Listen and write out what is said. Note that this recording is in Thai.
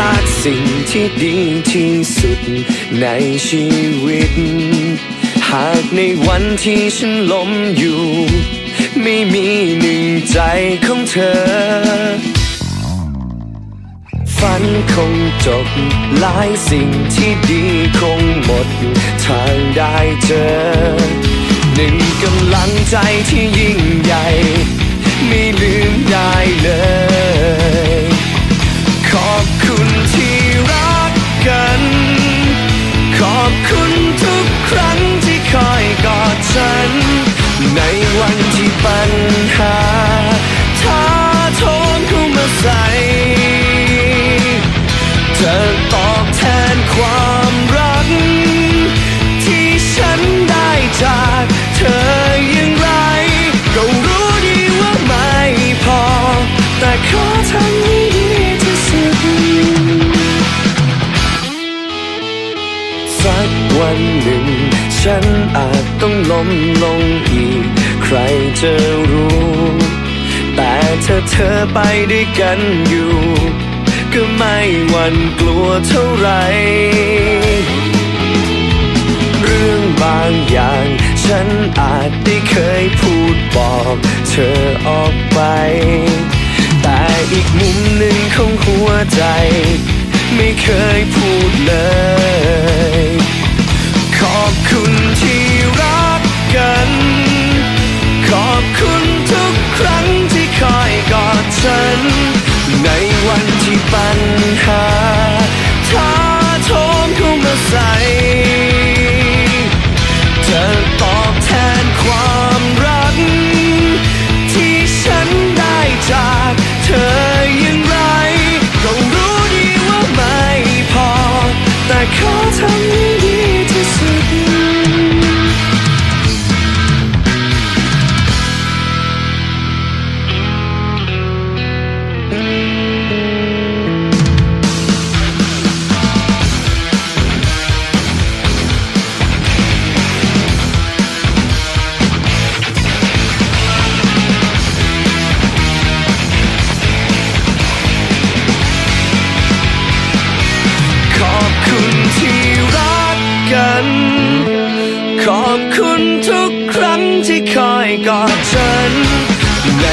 ลาดสิ่งที่ดีที่สุดในชีวิต หากในวันที่ฉันล้มอยู่ ไม่มีหนึ่งใจของเธอ ฝันคงจบหลายสิ่งที่ดีคงหมด ทางได้เจอ หนึ่งกำลังใจที่ยิ่งใหญ่ ไม่ลืมได้เลย ทำให้ดีที่สุด สักวันหนึ่ง ฉันอาจต้องล้มลงอีก ใครจะรู้ แต่ถ้าเธอไปด้วยกันอยู่ ก็ไม่หวั่นกลัวเท่าไร เรื่องบางอย่าง ฉันอาจได้เคยพูดบอก เธอออกไป ใจ ไม่เคยพูดเลย ดี ขอบคุณทุกครั้งที่คอยกอดฉันใน